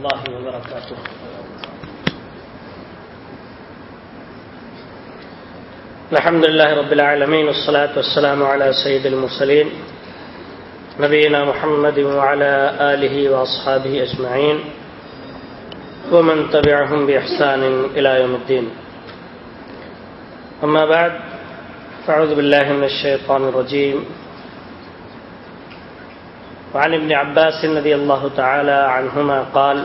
الله وبركاته الحمد لله رب العالمين والصلاة والسلام على سيد المرسلين نبينا محمد وعلى آله وأصحابه أجمعين ومن تبعهم بإحسان إلى يوم الدين أما بعد فأعوذ بالله من الشيطان الرجيم وعن ابن عباس رضي الله تعالى عنهما قال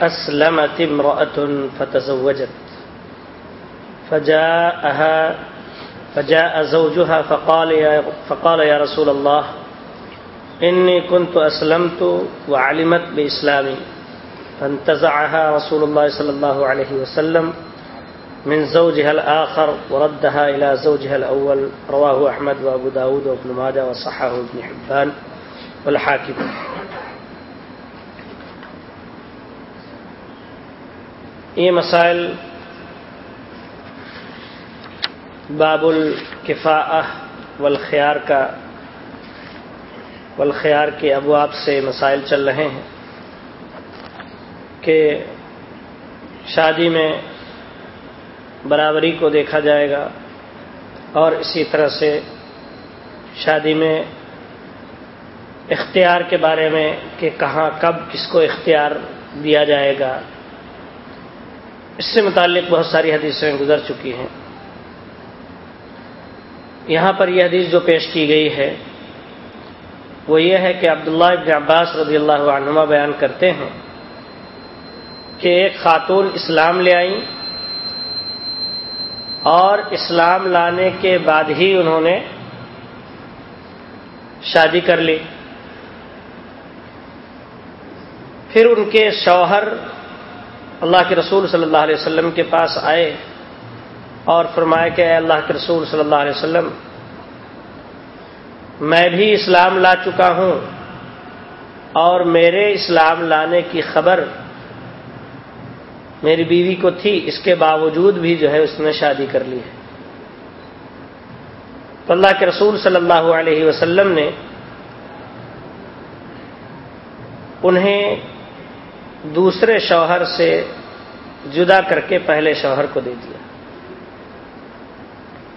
أسلمت امرأة فتزوجت فجاءها فجاء زوجها فقال يا, فقال يا رسول الله إني كنت أسلمت وعلمت بإسلامي فانتزعها رسول الله صلى الله عليه وسلم من زوجها الآخر وردها إلى زوجها الأول. رواه أحمد وأبو داود وابن ماجه وصححه ابن حبان والحاكم. یہ مسائل باب الکفاء والخیار کا والخیار کے ابواب سے مسائل چل رہے ہیں کہ شادی میں برابری کو دیکھا جائے گا اور اسی طرح سے شادی میں اختیار کے بارے میں کہ کہاں کب کس کو اختیار دیا جائے گا، اس سے متعلق بہت ساری حدیثیں گزر چکی ہیں۔ یہاں پر یہ حدیث جو پیش کی گئی ہے، وہ یہ ہے کہ عبداللہ ابن عباس رضی اللہ عنہما بیان کرتے ہیں کہ ایک خاتون اسلام لے آئیں اور اسلام لانے کے بعد ہی انہوں نے شادی کر لی۔ پھر ان کے شوہر اللہ کے رسول صلی اللہ علیہ وسلم کے پاس آئے اور فرمایا کہ اے اللہ کے رسول صلی اللہ علیہ وسلم، میں بھی اسلام لا چکا ہوں اور میرے اسلام لانے کی خبر میری بیوی کو تھی، اس کے باوجود بھی جو ہے اس نے شادی کر لی ہے۔ تو اللہ کے رسول صلی اللہ علیہ وسلم نے انہیں دوسرے شوہر سے جدا کر کے پہلے شوہر کو دے دیا۔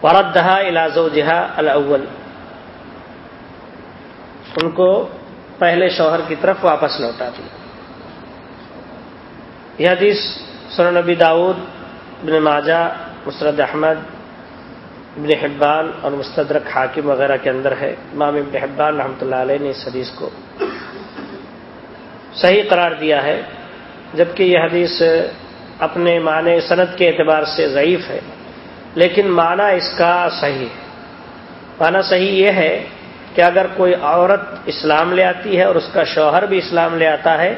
وردہا الازو جہا الاول ان کو پہلے شوہر کی طرف واپس لوٹا دیا۔ یہ حدیث سر نبی داود ابن ماجہ مسرد احمد، ابن حبان اور مستدرک حاکم وغیرہ کے اندر ہے۔ امام ابن حبان رحمۃ اللہ علیہ نے اس حدیث کو صحیح قرار دیا ہے، جبکہ یہ حدیث اپنے معنی صنعت کے اعتبار سے ضعیف ہے، لیکن معنی اس کا صحیح ہے۔ معنی صحیح یہ ہے کہ اگر کوئی عورت اسلام لے آتی ہے اور اس کا شوہر بھی اسلام لے آتا ہے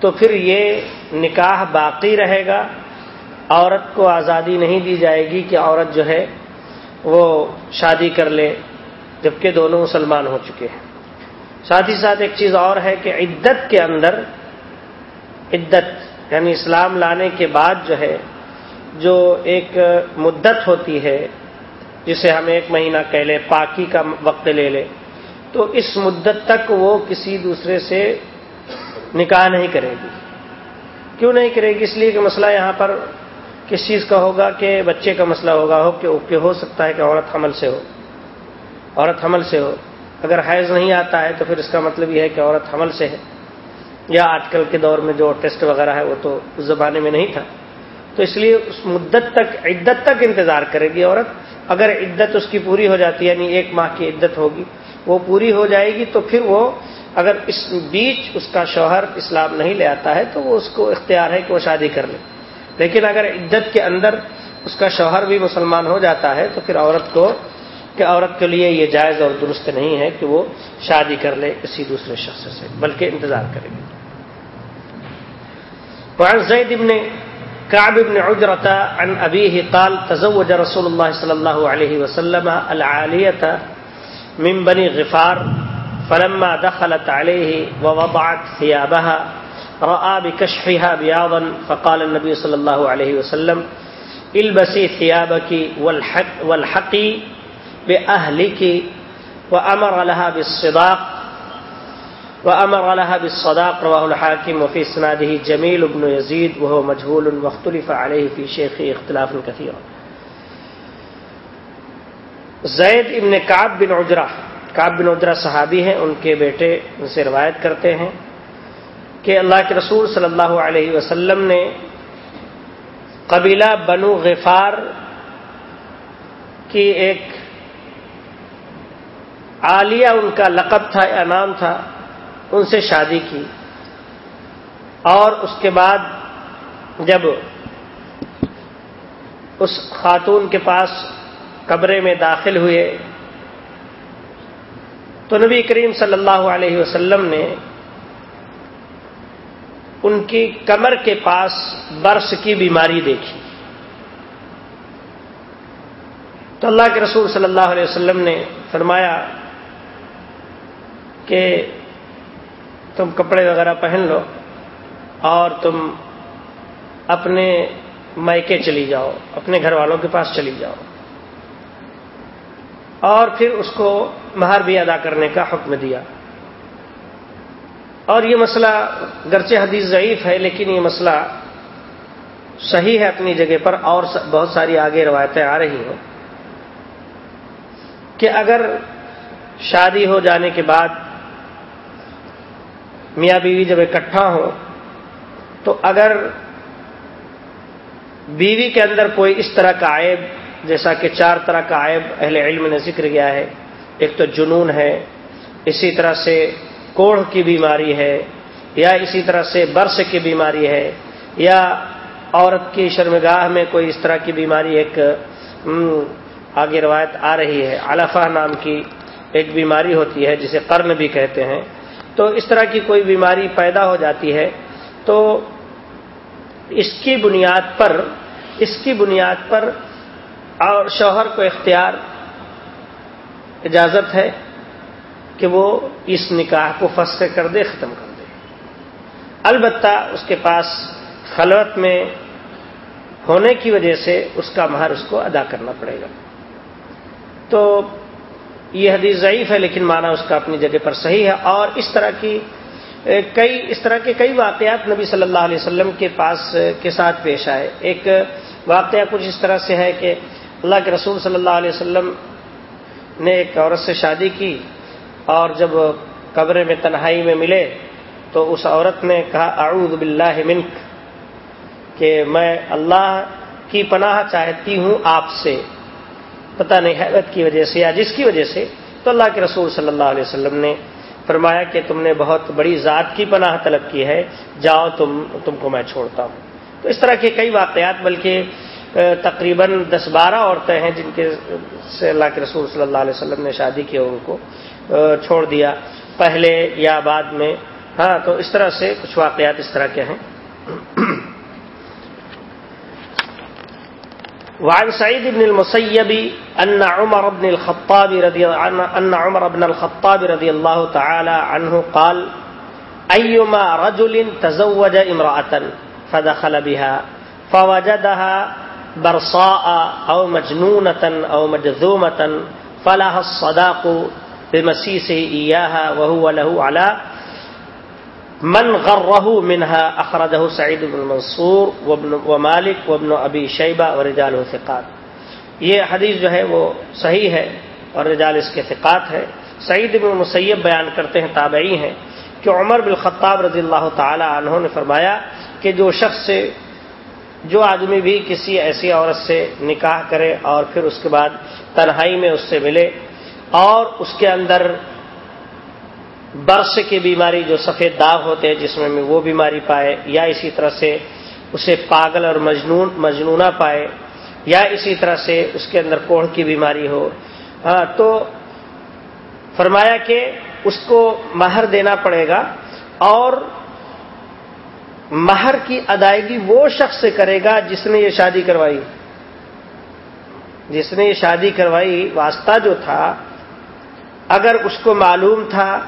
تو پھر یہ نکاح باقی رہے گا۔ عورت کو آزادی نہیں دی جائے گی کہ عورت جو ہے وہ شادی کر لے، جبکہ دونوں مسلمان ہو چکے ہیں۔ ساتھ ہی ساتھ ایک چیز اور ہے کہ عدت کے اندر، عدت یعنی اسلام لانے کے بعد جو ہے، جو ایک مدت ہوتی ہے، جسے ہم ایک مہینہ کہہ لیں، پاکی کا وقت لے لیں، تو اس مدت تک وہ کسی دوسرے سے نکاح نہیں کرے گی۔ کیوں نہیں کرے گی؟ اس لیے کہ مسئلہ یہاں پر کس چیز کا ہوگا؟ کہ بچے کا مسئلہ ہوگا۔ ہو کہ ہو سکتا ہے کہ عورت حمل سے ہو۔ عورت حمل سے ہو۔ اگر حیض نہیں آتا ہے تو پھر اس کا مطلب یہ ہے کہ عورت حمل سے ہے۔ یا آج کل کے دور میں جو ٹیسٹ وغیرہ ہے وہ تو اس زمانے میں نہیں تھا۔ تو اس لیے اس مدت تک، عدت تک انتظار کرے گی عورت۔ اگر عدت اس کی پوری ہو جاتی ہے یعنی ایک ماہ کی عدت ہوگی، وہ پوری ہو جائے گی تو پھر وہ اگر اس بیچ اس کا شوہر اسلام نہیں لے آتا ہے تو وہ اس کو اختیار ہے کہ وہ شادی کر لے۔ لیکن اگر عدت کے اندر اس کا شوہر بھی مسلمان ہو جاتا ہے تو پھر عورت کو کہ عورت کے لیے یہ جائز اور درست نہیں ہے کہ وہ شادی کر لے کسی دوسرے شخص سے، بلکہ انتظار کرے۔ گی زید ابن كعب بن عجرة عن أبيه قال تزوج رسول الله صلى الله عليه وسلم العالية من بني غفار فلما دخلت عليه ووضعت ثيابها، رأى بكشفها بياضا، فقال النبي صلى الله عليه وسلم البسي ثيابك والحق والحقي بأهلك، وأمر لها بالصداق، وأمر لها بالصداق، رواه الحاكم، وفي اسناده جميل بن يزيد، وهو مجهول، واختلف عليه في شيخه اختلاف كثيرا. زید ابن کعب بن عجرہ کعب بن عجرہ صحابی ہیں، ان کے بیٹے ان سے روایت کرتے ہیں کہ اللہ کے رسول صلی اللہ علیہ وسلم نے قبیلہ بنو غفار کی ایک عالیہ، ان کا لقب تھا یا نام تھا، ان سے شادی کی۔ اور اس کے بعد جب اس خاتون کے پاس قبرے میں داخل ہوئے تو نبی کریم صلی اللہ علیہ وسلم نے ان کی کمر کے پاس برس کی بیماری دیکھی۔ تو اللہ کے رسول صلی اللہ علیہ وسلم نے فرمایا کہ تم کپڑے وغیرہ پہن لو اور تم اپنے مائکے چلی جاؤ، اپنے گھر والوں کے پاس چلی جاؤ۔ اور پھر اس کو مہر بھی ادا کرنے کا حکم دیا۔ اور یہ مسئلہ گرچہ حدیث ضعیف ہے، لیکن یہ مسئلہ صحیح ہے اپنی جگہ پر، اور بہت ساری آگے روایتیں آ رہی ہیں کہ اگر شادی ہو جانے کے بعد میاں بیوی جب اکٹھا ہو تو اگر بیوی کے اندر کوئی اس طرح کا عیب، جیسا کہ چار طرح کا عیب اہل علم نے ذکر کیا ہے ایک تو جنون ہے، اسی طرح سے کوڑھ کی بیماری ہے، یا اسی طرح سے برس کی بیماری ہے، یا عورت کی شرمگاہ میں کوئی اس طرح کی بیماری ایک آگے روایت آ رہی ہے، علفہ نام کی ایک بیماری ہوتی ہے، جسے قرن بھی کہتے ہیں۔ تو اس طرح کی کوئی بیماری پیدا ہو جاتی ہے، تو اس کی بنیاد پر، اس کی بنیاد پر اور شوہر کو اختیار اجازت ہے کہ وہ اس نکاح کو فسخ کر دے، ختم کر دے۔ البتہ اس کے پاس خلوت میں ہونے کی وجہ سے اس کا مہر اس کو ادا کرنا پڑے گا۔ تو یہ حدیث ضعیف ہے، لیکن مانا اس کا اپنی جگہ پر صحیح ہے۔ اور اس طرح کی کئی، اس طرح کے کئی واقعات نبی صلی اللہ علیہ وسلم کے پاس کے ساتھ پیش آئے۔ ایک واقعہ کچھ اس طرح سے ہے کہ اللہ کے رسول صلی اللہ علیہ وسلم نے ایک عورت سے شادی کی اور جب قبرے میں تنہائی میں ملے تو اس عورت نے کہا، اعوذ باللہ منک کہ میں اللہ کی پناہ چاہتی ہوں آپ سے۔ پتہ نہیں، حیرت کی وجہ سے یا جس کی وجہ سے؟ تو اللہ کے رسول صلی اللہ علیہ وسلم نے فرمایا کہ تم نے بہت بڑی ذات کی پناہ طلب کی ہے، جاؤ تم تم کو میں چھوڑتا ہوں۔ تو اس طرح کے کئی واقعات، بلکہ تقریباً دس بارہ عورتیں ہیں جن کے سے اللہ کے رسول صلی اللہ علیہ وسلم نے شادی کی ان کو چھوڑ دیا۔ پہلے یا بعد میں ہاں تو اس طرح سے کچھ واقعات اس طرح کے ہیں۔ وعن سعيد بن المسيب أن عمر بن الخطاب رضي أن عمر بن الخطاب رضي الله تعالى عنه قال أيما رجل تزوج امرأة فدخل بها، فوجدها برصاء او مجنونة او مجذومة فلها الصداق بمسيسه إياها وهو له على من غره منها اخرجه سعید بن منصور و مالک و ابن ابی شیبہ و رجال و ثقات. یہ حدیث جو ہے وہ صحیح ہے اور رجال اس کے ثقات ہے۔ سعید بن مسیب بیان کرتے ہیں، تابعی ہیں کہ عمر بالخطاب رضی اللہ تعالی عنہ نے فرمایا کہ جو شخص سے جو آدمی بھی کسی ایسی عورت سے نکاح کرے اور پھر اس کے بعد تنہائی میں اس سے ملے اور اس کے اندر برس کی بیماری جو سفید داغ ہوتے ہیں جس میں وہ بیماری پائے یا اسی طرح سے اسے پاگل اور مجنون، مجنونہ پائے یا اسی طرح سے اس کے اندر کوڑھ کی بیماری ہو۔ ہاں، تو فرمایا کہ اس کو مہر دینا پڑے گا اور مہر کی ادائیگی وہ شخص سے کرے گا جس نے یہ شادی کروائی۔ جس نے یہ شادی کروائی، واسطہ جو تھا، اگر اس کو معلوم تھا،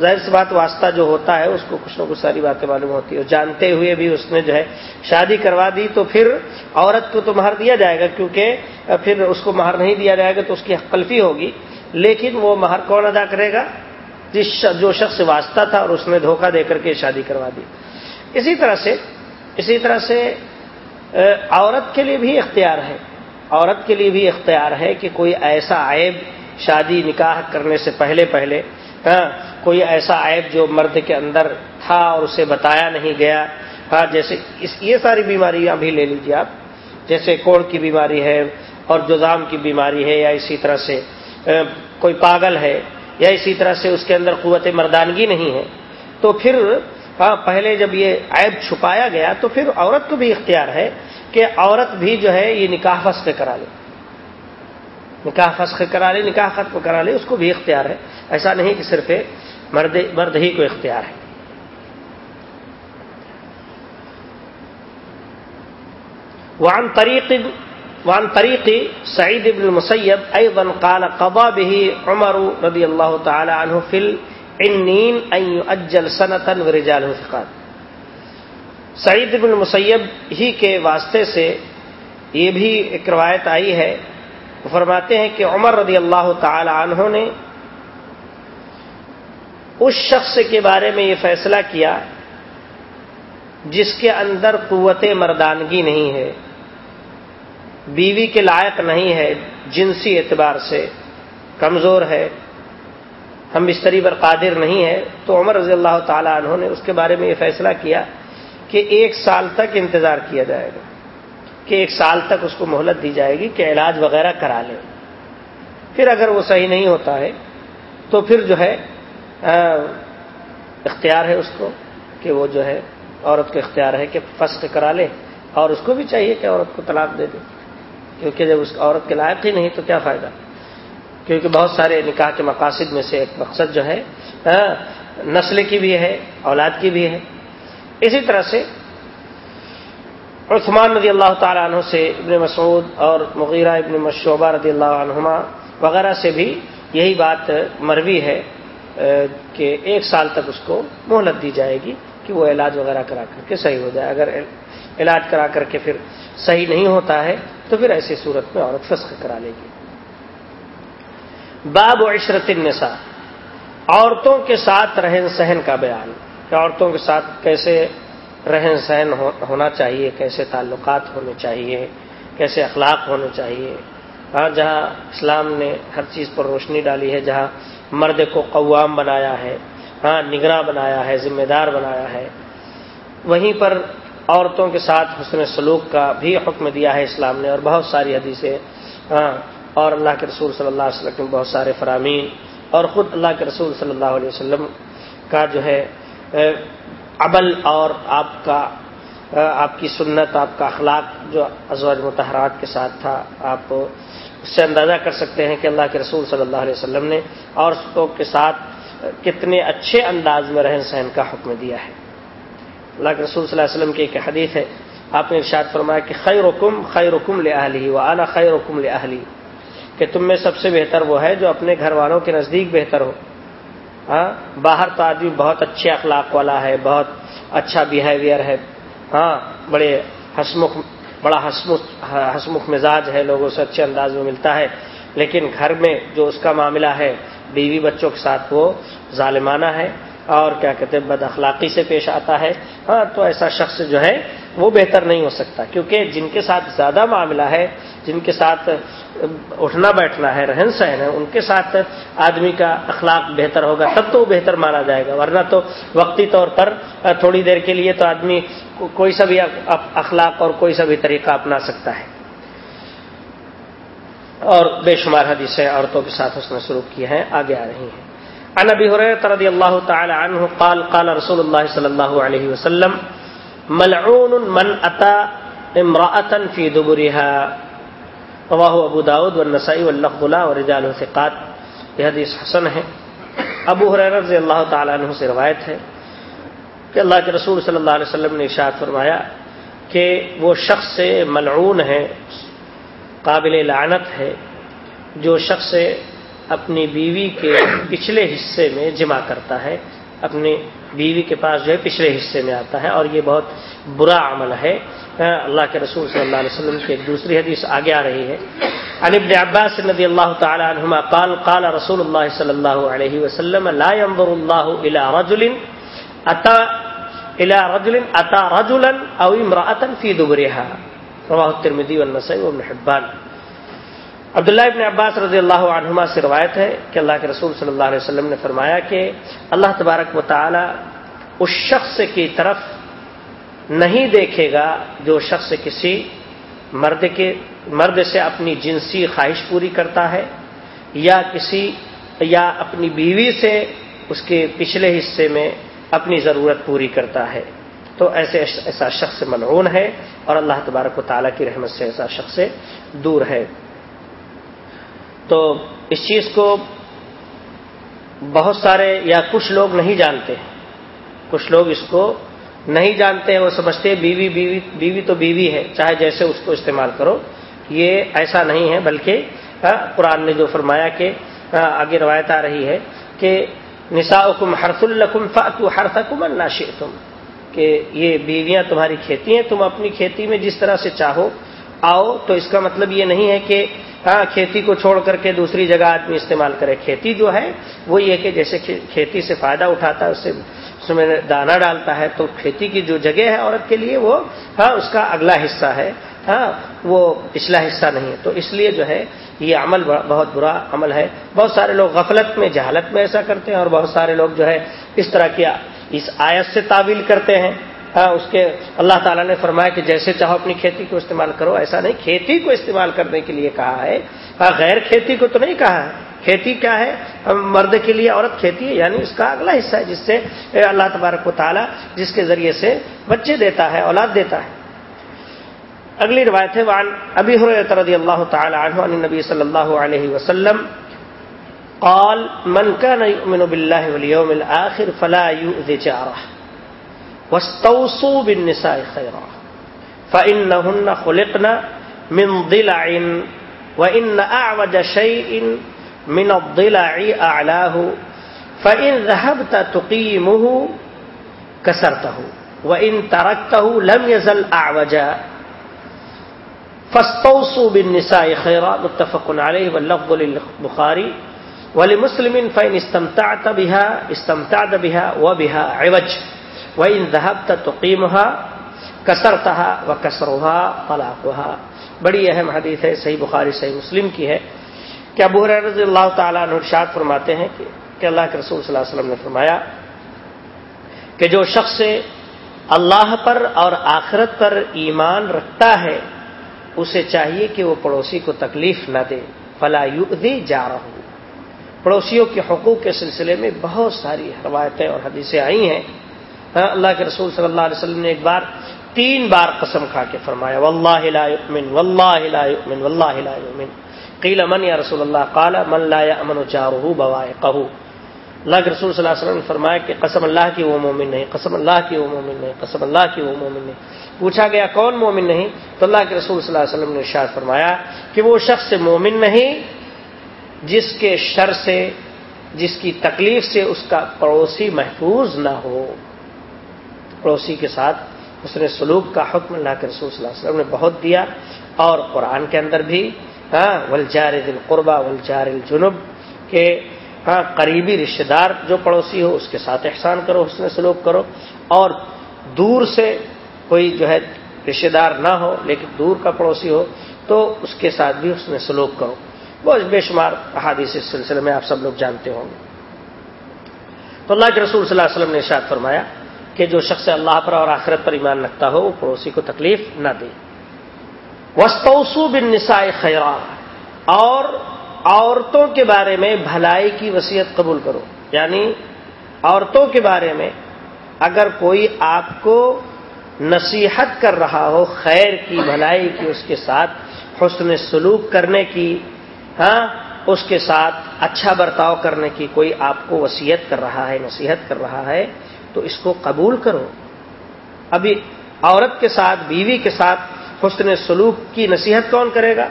ظاہر سی بات واسطہ جو ہوتا ہے، اس کو کچھ نہ کچھ ساری باتیں معلوم ہوتی ہے جانتے ہوئے بھی اس نے جو ہے شادی کروا دی تو پھر عورت کو تو مہر دیا جائے گا، کیونکہ پھر اس کو مہر نہیں دیا جائے گا تو اس کی قلفی ہوگی۔ لیکن وہ مہر کون ادا کرے گا؟ جس جو شخص واسطہ تھا اور اس نے دھوکہ دے کر کے شادی کروا دی۔ اسی طرح سے، اسی طرح سے عورت کے لیے بھی اختیار ہے۔ عورت کے لیے بھی اختیار ہے کہ کوئی ایسا عیب شادی نکاح کرنے سے پہلے پہلے ہاں کوئی ایسا عیب جو مرد کے اندر تھا اور اسے بتایا نہیں گیا۔ ہاں جیسے اس، یہ ساری بیماریاں بھی لے لیجیے آپ۔ جیسے کوڑ کی بیماری ہے اور جزام کی بیماری ہے یا اسی طرح سے کوئی پاگل ہے یا اسی طرح سے اس کے اندر قوت مردانگی نہیں ہے۔ تو پھر ہاں، پہلے جب یہ عیب چھپایا گیا تو پھر عورت کو بھی اختیار ہے کہ عورت بھی جو ہے یہ نکاح فسخ کرا لے۔ نکاح فسخ کرا لے، نکاح ختم کرا لے، اس کو بھی اختیار ہے۔ ایسا نہیں کہ صرف مرد مرد ہی کو اختیار ہے۔ وعن طریق وعن طریق سعید بن المسیب ايضا قال قضى به عمر رضی اللہ تعالی عنہ فی العنین ان يؤجل سنتا ورجاله ثقات. سعید بن المسیب ہی کے واسطے سے یہ بھی ایک روایت آئی ہے، وہ فرماتے ہیں کہ عمر رضی اللہ تعالی عنہ نے اس شخص کے بارے میں یہ فیصلہ کیا جس کے اندر قوت مردانگی نہیں ہے، بیوی کے لائق نہیں ہے، جنسی اعتبار سے کمزور ہے۔ ہم بستری پر قادر نہیں ہے تو عمر رضی اللہ تعالی عنہ نے اس کے بارے میں یہ فیصلہ کیا کہ ایک سال تک انتظار کیا جائے گا، کہ ایک سال تک اس کو مہلت دی جائے گی کہ علاج وغیرہ کرا لے۔ پھر اگر وہ صحیح نہیں ہوتا ہے، تو پھر جو ہے اختیار ہے اس کو کہ وہ جو ہے، عورت کو اختیار ہے کہ فسخ کرا لے، اور اس کو بھی چاہیے کہ عورت کو طلاق دے دے۔ کیونکہ جب اس عورت کے لائق ہی نہیں تو کیا فائدہ؟ کیونکہ بہت سارے نکاح کے مقاصد میں سے ایک مقصد جو ہے نسل کی بھی ہے، اولاد کی بھی ہے۔ اسی طرح سے عثمان رضی اللہ تعالیٰ عنہ سے ابن مسعود اور مغیرہ ابن مشعبہ رضی اللہ عنہما وغیرہ سے بھی یہی بات مروی ہے کہ ایک سال تک اس کو مہلت دی جائے گی کہ وہ علاج وغیرہ کرا کر کے صحیح ہو جائے۔ اگر علاج کرا کر کے پھر صحیح نہیں ہوتا ہے تو پھر ایسی صورت میں عورت فسخ کرا لے گی۔ باب و عشرت النساء، عورتوں کے ساتھ رہن سہن کا بیان۔ کہ عورتوں کے ساتھ کیسے رہن سہن ہونا چاہیے، کیسے تعلقات ہونے چاہیے، کیسے اخلاق ہونے چاہیے۔ ہاں جہاں اسلام نے ہر چیز پر روشنی ڈالی ہے، جہاں مرد کو قوام بنایا ہے ہاں نگراں بنایا ہے، ذمہ دار بنایا ہے، وہیں پر عورتوں کے ساتھ حسن سلوک کا بھی حکم دیا ہے اسلام نے، اور بہت ساری حدیثیں ہاں اور اللہ کے رسول صلی اللہ علیہ وسلم بہت سارے فرامین اور خود اللہ کے رسول صلی اللہ علیہ وسلم کا جو ہے عمل اور آپ کا آپ کی سنت، آپ کا اخلاق جو ازواج متحرات کے ساتھ تھا، آپ اس سے اندازہ کر سکتے ہیں کہ اللہ کے رسول صلی اللہ علیہ وسلم نے عورتوں کے ساتھ کتنے اچھے انداز میں رہن سہن کا حکم دیا ہے۔ اللہ کے رسول صلی اللہ علیہ وسلم کی ایک حدیث ہے، آپ نے ارشاد فرمایا کہ خیر حکم خیر حکم لے اہلی و اعلیٰ خیر حکم لے اہلی کہ تم میں سب سے بہتر وہ ہے جو اپنے گھر والوں کے نزدیک بہتر ہو۔ ہاں باہر تو آدمی بہت اچھے اخلاق والا ہے، بہت اچھا بیہیویئر ہے۔ ہاں بڑے ہسمکھ بڑا ہسمکھ مزاج ہے، لوگوں سے اچھے انداز میں ملتا ہے۔ لیکن گھر میں جو اس کا معاملہ ہے، بیوی بچوں کے ساتھ وہ ظالمانہ ہے اور کیا کہتے ہیں، بد اخلاقی سے پیش آتا ہے۔ ہاں تو ایسا شخص جو ہے وہ بہتر نہیں ہو سکتا کیونکہ جن کے ساتھ زیادہ معاملہ ہے، جن کے ساتھ اٹھنا بیٹھنا ہے، رہن سہن ہے، ان کے ساتھ آدمی کا اخلاق بہتر ہوگا، تب تو وہ بہتر مانا جائے گا، ورنہ تو وقتی طور پر تھوڑی دیر کے لیے تو آدمی کوئی سا بھی اخلاق اور کوئی سا بھی طریقہ اپنا سکتا ہے۔ اور بے شمار حدیثیں عورتوں کے ساتھ اس نے شروع کی ہیں، آگے آ رہی ہیں۔ عن ابي هريره رضي الله تعالى عنه قال قال رسول الله صلى الله عليه وسلم ملعون من اتى امراه في دبرها. رواه ابو داود والنسائي واللفظ له ورجاله ثقات. یہ حدیث حسن ہے. ابو حریر رضی اللہ تعالی عنہ سے روایت ہے کہ اللہ کے رسول صلی اللہ علیہ وسلم نے ارشاد فرمایا کہ وہ شخص سے ملعون ہے، قابل لعنت ہے، جو شخص اپنی بیوی کے پچھلے حصے میں جمع کرتا ہے اپنی بیوی کے پاس جو ہے پچھلے حصے میں آتا ہے اور یہ بہت برا عمل ہے۔ اللہ کے رسول صلی اللہ علیہ وسلم کی ایک دوسری حدیث آگے آ رہی ہے۔ عن ابن عباس رضي الله تعالى عنهما قال قال رسول الله صلى الله عليه وسلم، لا ينظر الله الى رجل اتى الى رجل اتى رجلا او امراه في دبرها۔ رواه الترمذي والنسائي وابن حبان۔ عبداللہ ابن عباس رضی اللہ عنہما سے روایت ہے کہ اللہ کے رسول صلی اللہ علیہ وسلم نے فرمایا کہ اللہ تبارک و تعالی اس شخص کی طرف نہیں دیکھے گا جو شخص کسی مرد کے مرد سے اپنی جنسی خواہش پوری کرتا ہے یا کسی یا اپنی بیوی سے اس کے پچھلے حصے میں اپنی ضرورت پوری کرتا ہے۔ تو ایسے ایسا شخص ملعون ہے اور اللہ تبارک و تعالیٰ کی رحمت سے ایسا شخص دور ہے۔ تو اس چیز کو بہت سارے یا کچھ لوگ نہیں جانتے کچھ لوگ اس کو نہیں جانتے ہیں، وہ سمجھتے ہیں بیوی بیوی بیوی تو بیوی ہے، چاہے جیسے اس کو استعمال کرو۔ یہ ایسا نہیں ہے، بلکہ ہاں، قرآن نے جو فرمایا کہ ہاں، آگے روایت آ رہی ہے کہ نسا حکم حرف القم فاتو ہر ناشے تم کہ یہ بیویاں تمہاری کھیتی ہیں، تم اپنی کھیتی میں جس طرح سے چاہو آؤ، تو اس کا مطلب یہ نہیں ہے کہ ہاں کھیتی کو چھوڑ کر کے دوسری جگہ آدمی استعمال کرے۔ کھیتی جو ہے، وہ یہ کہ جیسے کھیتی سے فائدہ اٹھاتا ہے، اس سے اس میں دانا ڈالتا ہے، تو کھیتی کی جو جگہ ہے عورت کے لیے، وہ ہاں اس کا اگلا حصہ ہے۔ ہاں وہ پچھلا حصہ نہیں ہے۔ تو اس لیے جو ہے، یہ عمل بہت برا عمل ہے۔ بہت سارے لوگ غفلت میں، جہالت میں ایسا کرتے ہیں، اور بہت سارے لوگ جو ہے، اس طرح کی اس آیت سے تعویل کرتے ہیں۔ ہاں اس کے اللہ تعالیٰ نے فرمایا کہ جیسے چاہو اپنی کھیتی کو استعمال کرو، ایسا نہیں، کھیتی کو استعمال کرنے کے لیے کہا ہے۔ ہاں غیر کھیتی کو تو نہیں کہا ہے۔ کھیتی کیا ہے؟ مرد کے لیے عورت کھیتی ہے یعنی اس کا اگلا حصہ ہے، جس سے اللہ تبارک و تعالیٰ جس کے ذریعے سے بچے دیتا ہے، اولاد دیتا ہے۔ اگلی روایت ہے وان ابھی رضی اللہ تعالی عنہ عن نبی صلی اللہ علیہ وسلم قال من كان يؤمن بالله واليوم الآخر فلا يؤذي جاره واستوصوا بالنساء خيرا. فإنهن خلقنا من ضلع وإن أعوج شيء من الضلع أعلاه. فإن ذهبت تقيمه كسرته وإن تركته لم يزل أعوجا. فاستوصوا بالنساء خيرا، متفق عليه واللفظ للبخاري. ولمسلم فإن استمتعت بها استمتعت بها وبها عوج. وإن ذهبت تقيمها كسرتها وكسرها طلاقها بڑی اہم حدیث ہے، صحیح بخاری، صحیح مسلم کی ہے کہ ابو رضی اللہ تعالیٰ عنہ ارشاد فرماتے ہیں کہ اللہ کے رسول صلی اللہ علیہ وسلم نے فرمایا کہ جو شخص اللہ پر اور آخرت پر ایمان رکھتا ہے، اسے چاہیے کہ وہ پڑوسی کو تکلیف نہ دے۔ فلا یؤذی جا رہا ہوں پڑوسیوں کے حقوق کے سلسلے میں بہت ساری روایتیں اور حدیثیں آئی ہیں۔ ہاں، اللہ کے رسول صلی اللہ علیہ وسلم نے ایک بار تین بار قسم کھا کے فرمایا، واللہ لا یؤمن، واللہ لا یؤمن، واللہ لا یؤمن۔ قیل من یا رسول اللہ؟ قال من لا یامن جارہ بوائقہ اللہ کے رسول صلی اللہ علیہ وسلم نے فرمایا کہ قسم اللہ کی وہ مومن نہیں، قسم اللہ کی وہ مومن نہیں، قسم اللہ کی وہ مومن نہیں۔ پوچھا گیا، کون مومن نہیں؟ تو اللہ کے رسول صلی اللہ علیہ وسلم نے ارشاد فرمایا کہ وہ شخص مومن نہیں، جس کے شر سے، جس کی تکلیف سے اس کا پڑوسی محفوظ نہ ہو۔ پڑوسی کے ساتھ اس نے سلوک کا حکم اللہ کے رسول صلی اللہ علیہ وسلم نے بہت دیا اور قرآن کے اندر بھی ہاں ولجار دل قربا ولجار الجنوب کے ہاں قریبی رشتے دار جو پڑوسی ہو، اس کے ساتھ احسان کرو، اس نے سلوک کرو اور دور سے کوئی جو ہے رشتے دار نہ ہو لیکن دور کا پڑوسی ہو تو اس کے ساتھ بھی اس نے سلوک کرو۔ بہت بے شمار احادیث اس سلسلے میں آپ سب لوگ جانتے ہوں گے۔ تو اللہ کے رسول صلی اللہ علیہ وسلم نے ارشاد فرمایا کہ جو شخص اللہ پر اور آخرت پر ایمان رکھتا ہو، وہ پڑوسی کو تکلیف نہ دے۔ وسطوسو بن نسائے خیرا اور عورتوں کے بارے میں بھلائی کی وصیت قبول کرو۔ یعنی عورتوں کے بارے میں اگر کوئی آپ کو نصیحت کر رہا ہو، خیر کی، بھلائی کی، اس کے ساتھ حسن سلوک کرنے کی ہاں اس کے ساتھ اچھا برتاؤ کرنے کی کوئی آپ کو وسیعت کر رہا ہے، نصیحت کر رہا ہے تو اس کو قبول کرو۔ ابھی عورت کے ساتھ، بیوی کے ساتھ حسن سلوک کی نصیحت کون کرے گا؟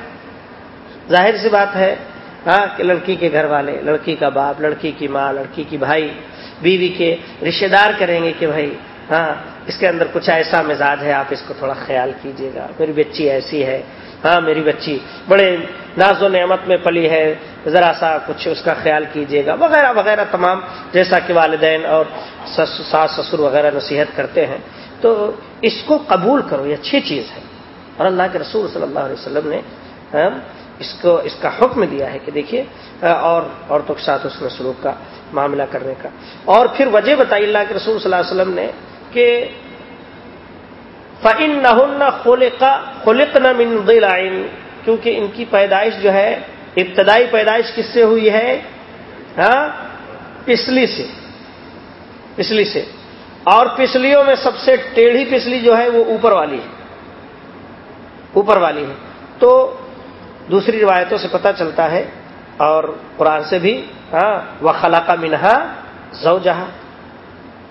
ظاہر سی بات ہے ہاں کہ لڑکی کے گھر والے، لڑکی کا باپ، لڑکی کی ماں، لڑکی کی بھائی، بیوی کے رشتے دار کریں گے کہ بھائی ہاں اس کے اندر کچھ ایسا مزاج ہے، آپ اس کو تھوڑا خیال کیجیے گا۔ میری بچی ایسی ہے ہاں میری بچی بڑے ناز و نعمت میں پلی ہے، ذرا سا کچھ اس کا خیال کیجیے گا، وغیرہ وغیرہ تمام، جیسا کہ والدین اور ساس، سسر وغیرہ نصیحت کرتے ہیں۔ تو اس کو قبول کرو، یہ اچھی چیز ہے۔ اور اللہ کے رسول صلی اللہ علیہ وسلم نے ہاں، اس کو، اس کا حکم دیا ہے کہ دیکھیے اور عورتوں کے ساتھ اس نے سلوک کا معاملہ کرنے کا۔ اور پھر وجہ بتائی اللہ کے رسول صلی اللہ علیہ وسلم نے کہ فعن نہ خلق نہ من لائن کیونکہ ان کی پیدائش جو ہے، ابتدائی پیدائش کس سے ہوئی ہے؟ ہاں؟ پسلی سے۔ پسلی سے۔ اور پسلیوں میں سب سے ٹیڑھی پسلی جو ہے، وہ اوپر والی ہے۔ اوپر والی ہے۔ تو دوسری روایتوں سے پتہ چلتا ہے، اور قرآن سے بھی ہاں وہ خلا کا منہا زو جہاں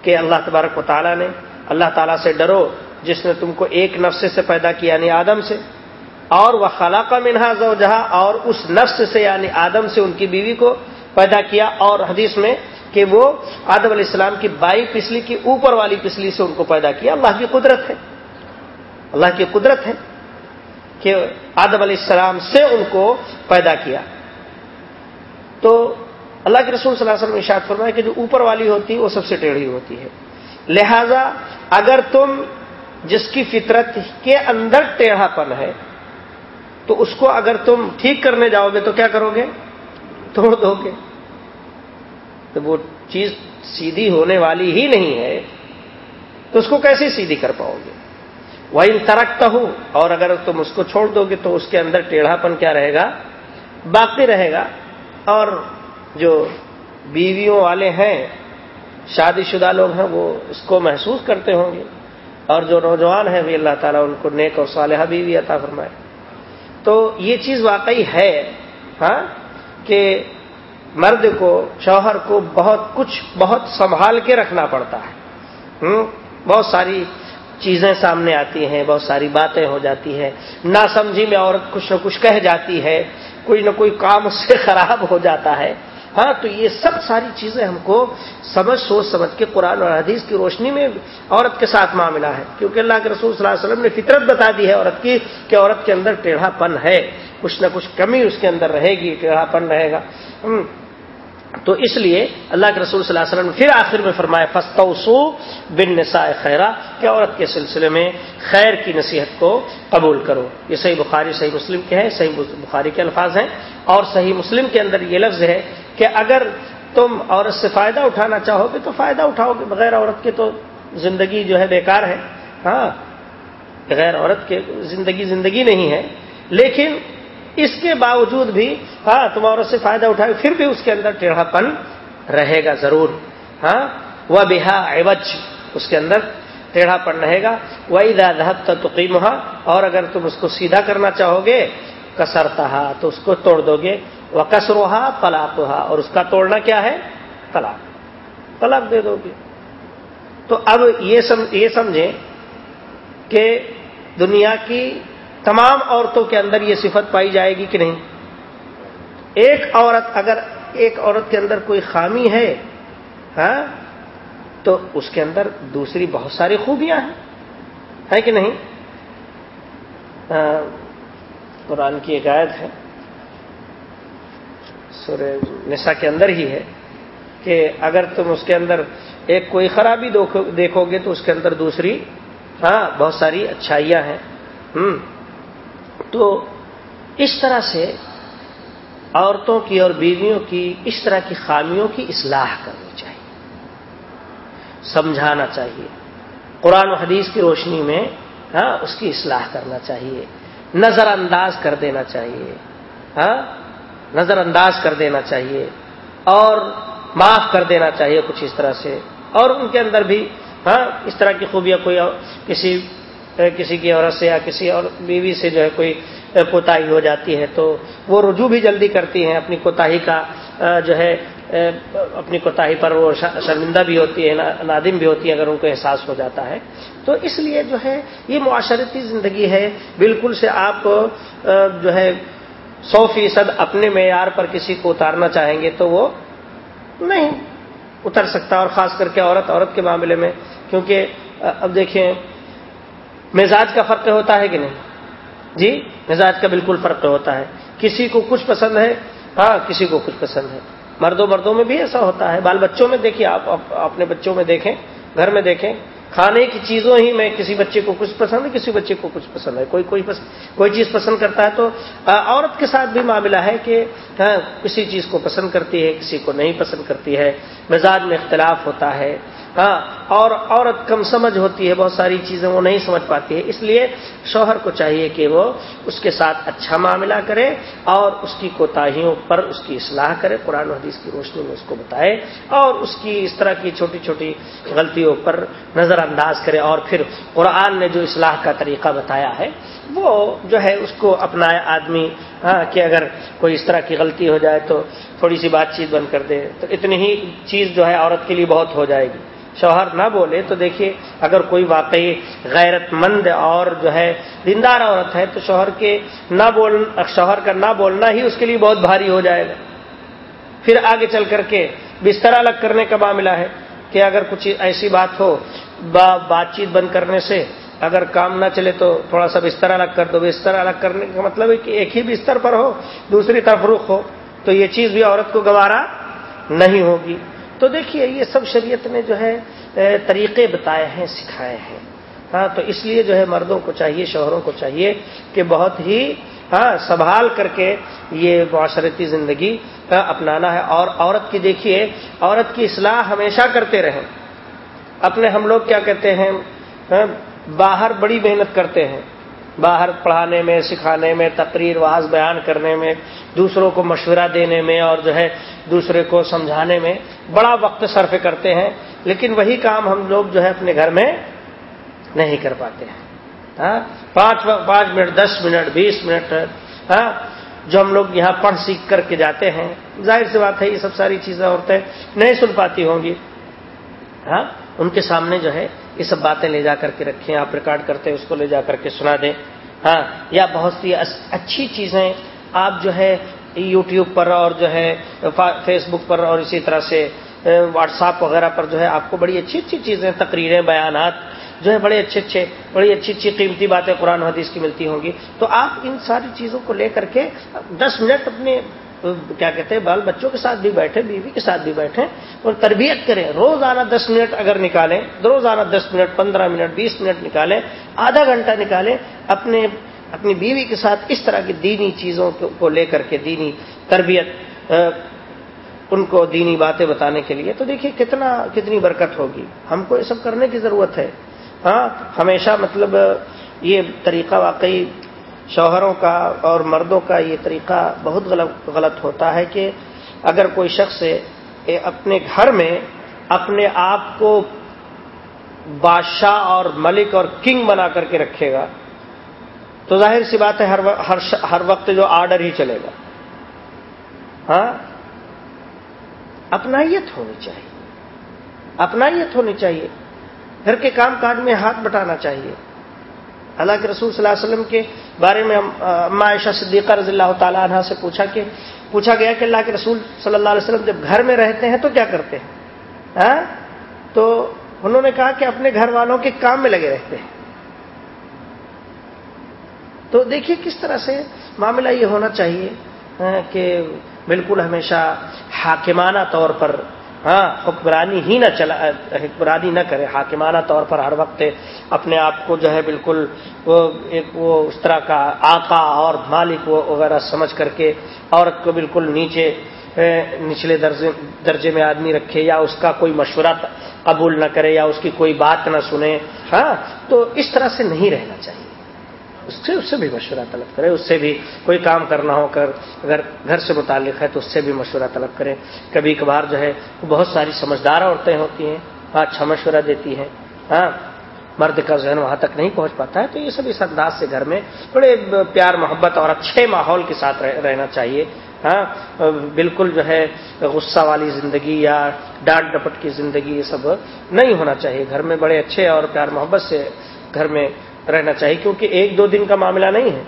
کہ اللہ تبارک و تعالیٰ نے، اللہ تعالیٰ سے ڈرو۔ جس نے تم کو ایک نفس سے پیدا کیا یعنی آدم سے، اور وہ خلا کا منہا زو جہاں اور اس نفس سے یعنی آدم سے ان کی بیوی کو پیدا کیا، اور حدیث میں کہ وہ آدم علیہ السلام کی بائی پسلی کی اوپر والی پسلی سے ان کو پیدا کیا۔ اللہ کی قدرت ہے۔ اللہ کی قدرت ہے کہ آدم علیہ السلام سے ان کو پیدا کیا۔ تو اللہ کے رسول صلی اللہ علیہ وسلم اشاد فرمایا کہ جو اوپر والی ہوتی ہے، وہ سب سے ٹیڑھی ہوتی ہے۔ لہذا اگر تم جس کی فطرت کے اندر ٹیڑھا پن ہے، تو اس کو اگر تم ٹھیک کرنے جاؤ گے تو کیا کرو گے؟ توڑ دو گے۔ تو وہ چیز سیدھی ہونے والی ہی نہیں ہے، تو اس کو کیسے سیدھی کر پاؤ گے؟ وہ ان ترکتا ہوں اور اگر تم اس کو چھوڑ دو گے تو اس کے اندر ٹیڑھا پن کیا رہے گا؟ باقی رہے گا۔ اور جو بیویوں والے ہیں، شادی شدہ لوگ ہیں، وہ اس کو محسوس کرتے ہوں گے۔ اور جو نوجوان ہیں، بھی اللہ تعالیٰ ان کو نیک اور صالحہ بیوی عطا فرمائے۔ تو یہ چیز واقعی ہے ہاں کہ مرد کو، شوہر کو بہت کچھ بہت سنبھال کے رکھنا پڑتا ہے۔ بہت ساری چیزیں سامنے آتی ہیں، بہت ساری باتیں ہو جاتی ہیں۔ نہ سمجھی میں عورت کچھ نہ کچھ کہہ جاتی ہے، کوئی نہ کوئی کام اس سے خراب ہو جاتا ہے۔ ہاں تو یہ سب ساری چیزیں ہم کو سمجھ، سوچ، سمجھ کے قرآن اور حدیث کی روشنی میں عورت کے ساتھ معاملہ ہے۔ کیونکہ اللہ کے رسول صلی اللہ علیہ وسلم نے فطرت بتا دی ہے عورت کی کہ عورت کے اندر ٹیڑھا پن ہے۔ کچھ نہ کچھ کمی اس کے اندر رہے گی، ٹیڑھا پن رہے گا۔ تو اس لیے اللہ کے رسول صلی اللہ علیہ وسلم نے پھر آخر میں فرمایا فستوسو بن نساء خیرہ کہ عورت کے سلسلے میں خیر کی نصیحت کو قبول کرو۔ یہ صحیح بخاری، صحیح مسلم کے ہیں، صحیح بخاری کے الفاظ ہیں۔ اور صحیح مسلم کے اندر یہ لفظ ہے کہ اگر تم عورت سے فائدہ اٹھانا چاہو گے تو فائدہ اٹھاؤ گے، بغیر عورت کے تو زندگی جو ہے بیکار ہے۔ ہاں بغیر عورت کے زندگی زندگی نہیں ہے۔ لیکن اس کے باوجود بھی ہاں تم عورت سے فائدہ اٹھائے، پھر بھی اس کے اندر ٹیڑھا پن رہے گا ضرور۔ ہاں وہ بہا ایوج اس کے اندر ٹیڑھا پن رہے گا۔ وہی دہت تقیم اور اگر تم اس کو سیدھا کرنا چاہو گے کسرتا تو اس کو توڑ دو گے۔ وہ کسروہا طلاق اور اس کا توڑنا کیا ہے؟ طلاق۔ طلاق دے دو گے۔ تو اب یہ سمجھیں کہ دنیا کی تمام عورتوں کے اندر یہ صفت پائی جائے گی کہ نہیں؟ ایک عورت اگر ایک عورت کے اندر کوئی خامی ہے ہاں تو اس کے اندر دوسری بہت ساری خوبیاں ہیں۔ ہے کہ نہیں؟ قرآن کی ایک آیت ہے۔ سورہ نسا کے اندر ہی ہے کہ اگر تم اس کے اندر ایک کوئی خرابی دیکھو گے تو اس کے اندر دوسری ہاں بہت ساری اچھائیاں ہیں۔ ہوں تو اس طرح سے عورتوں کی اور بیویوں کی اس طرح کی خامیوں کی اصلاح کرنی چاہیے۔ سمجھانا چاہیے۔ قرآن و حدیث کی روشنی میں ہاں اس کی اصلاح کرنا چاہیے۔ نظر انداز کر دینا چاہیے۔ ہاں نظر انداز کر دینا چاہیے اور معاف کر دینا چاہیے کچھ اس طرح سے اور ان کے اندر بھی ہاں اس طرح کی خوبیاں کوئی کسی کسی کی عورت سے یا کسی اور بیوی سے جو ہے کوئی کوتا ہو جاتی ہے تو وہ رجوع بھی جلدی کرتی ہیں، اپنی کوتا کا جو ہے اپنی کوتا پر وہ شرمندہ بھی ہوتی ہے نادم بھی ہوتی ہے اگر ان کو احساس ہو جاتا ہے۔ تو اس لیے جو ہے، یہ معاشرتی زندگی ہے۔ بالکل سے آپ جو ہے سو فیصد اپنے معیار پر کسی کو اتارنا چاہیں گے تو وہ نہیں اتر سکتا اور خاص کر کے عورت عورت کے معاملے میں، کیونکہ اب دیکھیں، مزاج کا فرق ہوتا ہے کہ نہیں؟ جی مزاج کا بالکل فرق ہوتا ہے۔ کسی کو کچھ پسند ہے ہاں کسی کو کچھ پسند ہے۔ مردوں مردوں میں بھی ایسا ہوتا ہے۔ بال بچوں میں دیکھیے آپ، اپنے بچوں میں دیکھیں، گھر میں دیکھیں کھانے کی چیزوں ہی میں کسی بچے کو کچھ پسند ہے، کسی بچے کو کچھ پسند ہے۔ کوئی کوئی پسند کوئی چیز پسند کرتا ہے تو عورت کے ساتھ بھی معاملہ ہے کہ ہاں، کسی چیز کو پسند کرتی ہے، کسی کو نہیں پسند کرتی ہے۔ مزاج میں اختلاف ہوتا ہے۔ ہاں اور عورت کم سمجھ ہوتی ہے، بہت ساری چیزیں وہ نہیں سمجھ پاتی ہے۔ اس لیے شوہر کو چاہیے کہ وہ اس کے ساتھ اچھا معاملہ کرے اور اس کی کوتاہیوں پر اس کی اصلاح کرے، قرآن و حدیث کی روشنی میں اس کو بتائے اور اس کی اس طرح کی چھوٹی چھوٹی غلطیوں پر نظر انداز کرے اور پھر قرآن نے جو اصلاح کا طریقہ بتایا ہے، وہ جو ہے اس کو اپنائے آدمی ہاں کہ اگر کوئی اس طرح کی غلطی ہو جائے تو تھوڑی سی بات چیت بند کر دے۔ تو اتنی ہی چیز جو ہے عورت کے لیے بہت ہو جائے گی۔ شوہر نہ بولے تو دیکھیے اگر کوئی واقعی غیرت مند اور جو ہے دیندار عورت ہے تو شوہر کے نہ بول شوہر کا نہ بولنا ہی اس کے لیے بہت بھاری ہو جائے گا۔ پھر آگے چل کر کے بستر الگ کرنے کا معاملہ ہے کہ اگر کچھ ایسی بات ہو بات چیت بند کرنے سے اگر کام نہ چلے تو تھوڑا سا بستر الگ کر دو۔ بستر الگ کرنے کا مطلب ہے کہ ایک ہی بستر پر ہو، دوسری طرف رخ ہو، تو یہ چیز بھی عورت کو گوارا نہیں ہوگی۔ تو دیکھیے، یہ سب شریعت نے جو ہے طریقے بتائے ہیں، سکھائے ہیں۔ ہاں تو اس لیے جو ہے، مردوں کو چاہیے، شوہروں کو چاہیے کہ بہت ہی ہاں سنبھال کر کے یہ معاشرتی زندگی ہاں، اپنانا ہے۔ اور عورت کی دیکھیے، عورت کی اصلاح ہمیشہ کرتے رہیں۔ اپنے ہم لوگ کیا کہتے ہیں؟ ہاں، باہر بڑی محنت کرتے ہیں۔ باہر پڑھانے میں، سکھانے میں، تقریر واز بیان کرنے میں، دوسروں کو مشورہ دینے میں اور جو ہے دوسرے کو سمجھانے میں بڑا وقت صرف کرتے ہیں، لیکن وہی کام ہم لوگ جو ہے اپنے گھر میں نہیں کر پاتے ہیں۔ ہاں پانچ پانچ منٹ، دس منٹ، بیس منٹ ہاں جو ہم لوگ یہاں پڑھ سیکھ کر کے جاتے ہیں۔ ظاہر سی بات ہے، یہ سب ساری چیزیں عورتیں نہیں سن پاتی ہوں گی۔ ہاں ان کے سامنے جو ہے یہ سب باتیں لے جا کر کے رکھیں، آپ ریکارڈ کرتے ہیں، اس کو لے جا کر کے سنا دیں۔ ہاں یا بہت سی اچھی چیزیں آپ جو ہے یوٹیوب پر اور جو ہے فیس بک پر اور اسی طرح سے واٹس ایپ وغیرہ پر جو ہے آپ کو بڑی اچھی اچھی چیزیں، تقریریں، بیانات جو ہے بڑے اچھے اچھے، بڑی اچھی اچھی قیمتی باتیں قرآن حدیث کی ملتی ہوں گی۔ تو آپ ان ساری چیزوں کو لے کر کے دس منٹ اپنے کیا کہتے ہیں، بال بچوں کے ساتھ بھی بیٹھے بیوی کے ساتھ بھی بیٹھیں اور تربیت کریں۔ روزانہ دس منٹ اگر نکالیں، روزانہ دس منٹ، پندرہ منٹ، بیس منٹ نکالیں، آدھا گھنٹہ نکالیں، اپنے، اپنی بیوی کے ساتھ اس طرح کی دینی چیزوں کو لے کر کے دینی تربیت ان کو دینی باتیں بتانے کے لیے، تو دیکھیے کتنا، کتنی برکت ہوگی۔ ہم کو یہ سب کرنے کی ضرورت ہے۔ ہاں ہمیشہ مطلب یہ طریقہ واقعی شوہروں کا اور مردوں کا یہ طریقہ بہت غلط ہوتا ہے کہ اگر کوئی شخص اپنے گھر میں اپنے آپ کو بادشاہ اور ملک اور کنگ بنا کر کے رکھے گا، تو ظاہر سی بات ہے ہر ہر وقت جو آرڈر ہی چلے گا۔ ہاں؟ اپنائیت ہونی چاہیے۔ اپنائیت ہونی چاہیے۔ گھر کے کام کاج میں ہاتھ بٹانا چاہیے۔ اللہ کے رسول صلی اللہ علیہ وسلم کے بارے میں اما عائشہ صدیقہ رضی اللہ تعالیٰ عنہ سے پوچھا کہ پوچھا گیا کہ اللہ کے رسول صلی اللہ علیہ وسلم جب گھر میں رہتے ہیں تو کیا کرتے ہیں ہاں؟ تو انہوں نے کہا کہ اپنے گھر والوں کے کام میں لگے رہتے ہیں تو دیکھیے کس طرح سے معاملہ یہ ہونا چاہیے کہ بالکل ہمیشہ حاکمانہ طور پر ہاں حکمرانی ہی نہ چلا، حکمرانی نہ کرے۔ حاکمانہ طور پر ہر وقت اپنے آپ کو جو ہے بالکل وہ ایک وہ اس طرح کا آقا اور مالک وغیرہ سمجھ کر کے عورت کو بالکل نیچے نچلے درجے درجے میں آدمی رکھے یا اس کا کوئی مشورہ قبول نہ کرے یا اس کی کوئی بات نہ سنے۔ ہاں تو اس طرح سے نہیں رہنا چاہیے۔ اس سے اس سے بھی مشورہ طلب کرے اس سے بھی کوئی کام کرنا ہو کر اگر گھر سے متعلق ہے تو اس سے بھی مشورہ طلب کرے کبھی کبھار جو ہے بہت ساری سمجھدار عورتیں ہوتی ہیں اچھا مشورہ دیتی ہیں۔ ہاں مرد کا ذہن وہاں تک نہیں پہنچ پاتا ہے، تو یہ سب اس انداز سے گھر میں بڑے پیار، محبت اور اچھے ماحول کے ساتھ رہنا چاہیے۔ ہاں بالکل جو ہے غصہ والی زندگی یا ڈانٹ ڈپٹ کی زندگی یہ سب نہیں ہونا چاہیے۔ گھر میں بڑے اچھے اور پیار، محبت سے گھر میں رہنا چاہیے، کیونکہ ایک دو دن کا معاملہ نہیں ہے۔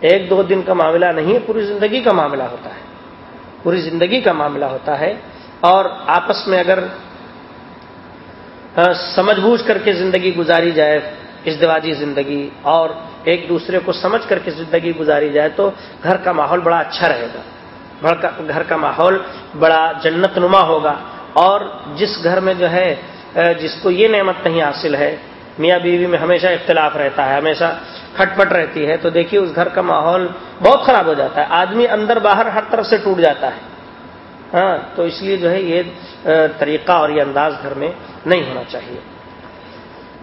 ایک دو دن کا معاملہ نہیں ہے، پوری زندگی کا معاملہ ہوتا ہے۔ پوری زندگی کا معاملہ ہوتا ہے۔ اور آپس میں اگر سمجھ بوجھ کر کے زندگی گزاری جائے، ازدواجی زندگی، اور ایک دوسرے کو سمجھ کر کے زندگی گزاری جائے، تو گھر کا ماحول بڑا اچھا رہے گا۔ گھر کا ماحول بڑا جنت نما ہوگا۔ اور جس گھر میں جو ہے جس کو یہ نعمت نہیں حاصل ہے میاں بیوی میں ہمیشہ اختلاف رہتا ہے، ہمیشہ کھٹ پٹ رہتی ہے، تو دیکھیے اس گھر کا ماحول بہت خراب ہو جاتا ہے۔ آدمی اندر باہر ہر طرف سے ٹوٹ جاتا ہے۔ ہاں تو اس لیے جو ہے یہ طریقہ اور یہ انداز گھر میں نہیں ہونا چاہیے۔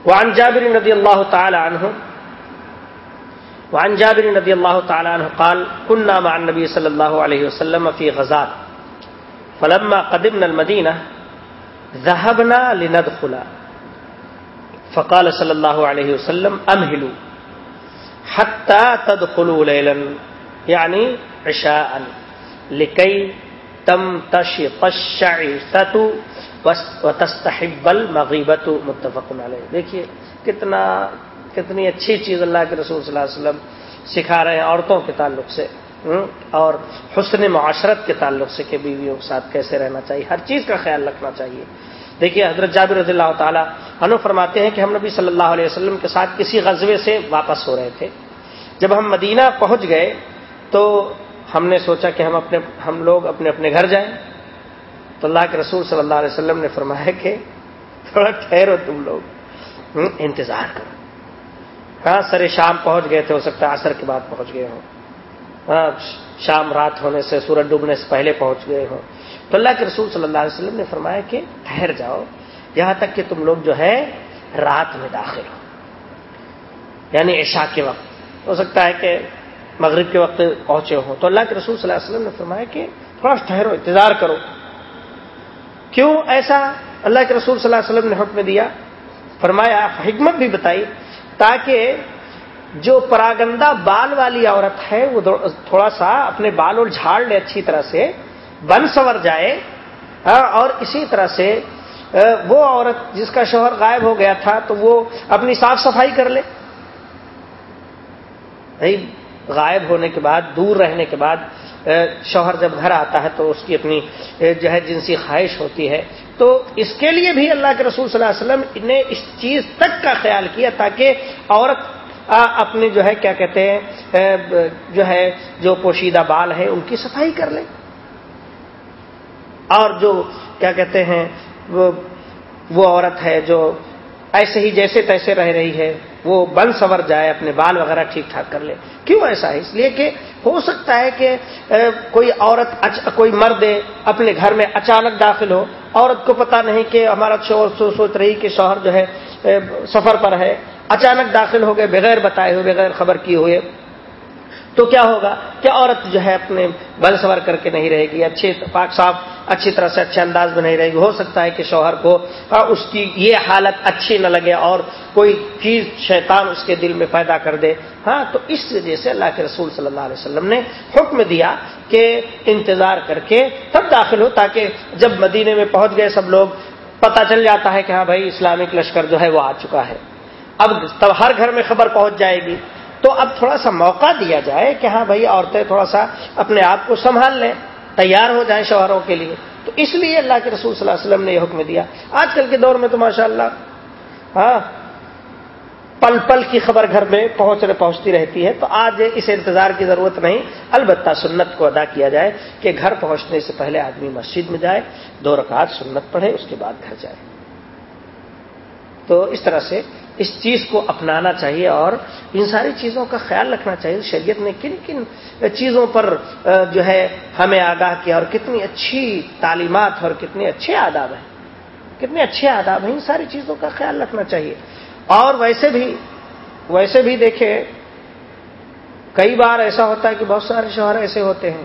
وعن جابر رضی اللہ تعالی عنہ، وعن جابر رضی اللہ تعالی عنہ قال كنا مع النبي صلی اللہ علیہ وسلم في غزات فلما قدمنا المدینہ ذهبنا لندخل فقال صلی اللہ علیہ وسلم امہلو حتى تدخلوا ليلا یعنی عشاء، لکی تم تش وتستحب المغیبت متفق علیہ۔ دیکھیے کتنا، کتنی اچھی چیز اللہ کے رسول صلی اللہ علیہ وسلم سکھا رہے ہیں عورتوں کے تعلق سے اور حسن معاشرت کے تعلق سے کہ بیویوں کے ساتھ کیسے رہنا چاہیے، ہر چیز کا خیال رکھنا چاہیے۔ دیکھیے حضرت جابر رضی اللہ تعالیٰ انو فرماتے ہیں کہ ہم نبی صلی اللہ علیہ وسلم کے ساتھ کسی غزبے سے واپس ہو رہے تھے۔ جب ہم مدینہ پہنچ گئے تو ہم نے سوچا کہ ہم اپنے، ہم لوگ اپنے اپنے گھر جائیں۔ تو اللہ کے رسول صلی اللہ علیہ وسلم نے فرمایا کہ تھوڑا ٹھہرو تم لوگ انتظار کرو۔ ہاں سر شام پہنچ گئے تھے، ہو سکتا ہے عصر کے بعد پہنچ گئے ہوں۔ ہاں شام رات ہونے سے سورج ڈوبنے سے پہلے پہنچ گئے ہوں۔ تو اللہ کے رسول صلی اللہ علیہ وسلم نے فرمایا کہ ٹھہر جاؤ، یہاں تک کہ تم لوگ جو ہے رات میں داخل ہو۔ یعنی عشاء کے وقت۔ ہو سکتا ہے کہ مغرب کے وقت پہنچے ہوں۔ تو اللہ کے رسول صلی اللہ علیہ وسلم نے فرمایا کہ تھوڑا ٹھہرو، انتظار کرو۔ کیوں ایسا اللہ کے رسول صلی اللہ علیہ وسلم نے حکم دیا؟ فرمایا حکمت بھی بتائی تاکہ جو پراگندہ بال والی عورت ہے، وہ تھوڑا سا اپنے بال اور جھاڑ لے اچھی طرح سے۔ بن سور جائے اور اسی طرح سے وہ عورت جس کا شوہر غائب ہو گیا تھا تو وہ اپنی صاف صفائی کر لے۔ غائب ہونے کے بعد، دور رہنے کے بعد شوہر جب گھر آتا ہے تو اس کی اپنی جو ہے جنسی خواہش ہوتی ہے۔ تو اس کے لیے بھی اللہ کے رسول صلی اللہ علیہ وسلم نے اس چیز تک کا خیال کیا تاکہ عورت اپنے جو ہے، کیا کہتے ہیں جو ہے، جو پوشیدہ بال ہے، ان کی صفائی کر لیں اور جو کیا کہتے ہیں، وہ وہ عورت ہے جو ایسے ہی جیسے تیسے رہ رہی ہے، وہ بن سور جائے، اپنے بال وغیرہ ٹھیک ٹھاک کر لے۔ کیوں ایسا ہے؟ اس لیے کہ ہو سکتا ہے کہ کوئی عورت کوئی مرد اپنے گھر میں اچانک داخل ہو، عورت کو پتا نہیں کہ ہمارا شوہر سوچ رہی کہ شوہر جو ہے سفر پر ہے، اچانک داخل ہو گئے، بغیر بتائے ہوئے، بغیر خبر کیے ہوئے۔ تو کیا ہوگا کہ عورت جو ہے اپنے بل سور کر کے نہیں رہے گی، اچھے پاک صاف، اچھی طرح سے اچھے انداز میں نہیں رہے گی۔ ہو سکتا ہے کہ شوہر کو اس کی یہ حالت اچھی نہ لگے اور کوئی چیز شیطان اس کے دل میں پیدا کر دے۔ ہاں تو اس وجہ سے اللہ کے رسول صلی اللہ علیہ وسلم نے حکم دیا کہ انتظار کر کے تب داخل ہو تاکہ جب مدینے میں پہنچ گئے سب لوگ، پتہ چل جاتا ہے کہ ہاں بھائی اسلامک لشکر جو ہے وہ آ چکا ہے۔ اب تب ہر گھر میں خبر پہنچ جائے گی۔ تو اب تھوڑا سا موقع دیا جائے کہ ہاں بھائی، عورتیں تھوڑا سا اپنے آپ کو سنبھال لیں، تیار ہو جائیں شوہروں کے لیے۔ تو اس لیے اللہ کے رسول صلی اللہ علیہ وسلم نے یہ حکم دیا۔ آج کل کے دور میں تو ماشاء اللہ ہاں پل پل کی خبر گھر میں پہنچنے پہنچتی رہتی ہے، تو آج اس انتظار کی ضرورت نہیں، البتہ سنت کو ادا کیا جائے کہ گھر پہنچنے سے پہلے آدمی مسجد میں جائے، دو رکعت سنت پڑھے، اس کے بعد گھر جائے۔ تو اس طرح سے اس چیز کو اپنانا چاہیے اور ان ساری چیزوں کا خیال رکھنا چاہیے۔ شریعت نے کن کن چیزوں پر جو ہے ہمیں آگاہ کیا اور کتنی اچھی تعلیمات اور کتنے اچھے آداب ہیں۔ کتنے اچھے آداب ہیں۔ ان ساری چیزوں کا خیال رکھنا چاہیے۔ اور ویسے بھی ویسے بھی دیکھیں، کئی بار ایسا ہوتا ہے کہ بہت سارے شوہر ایسے ہوتے ہیں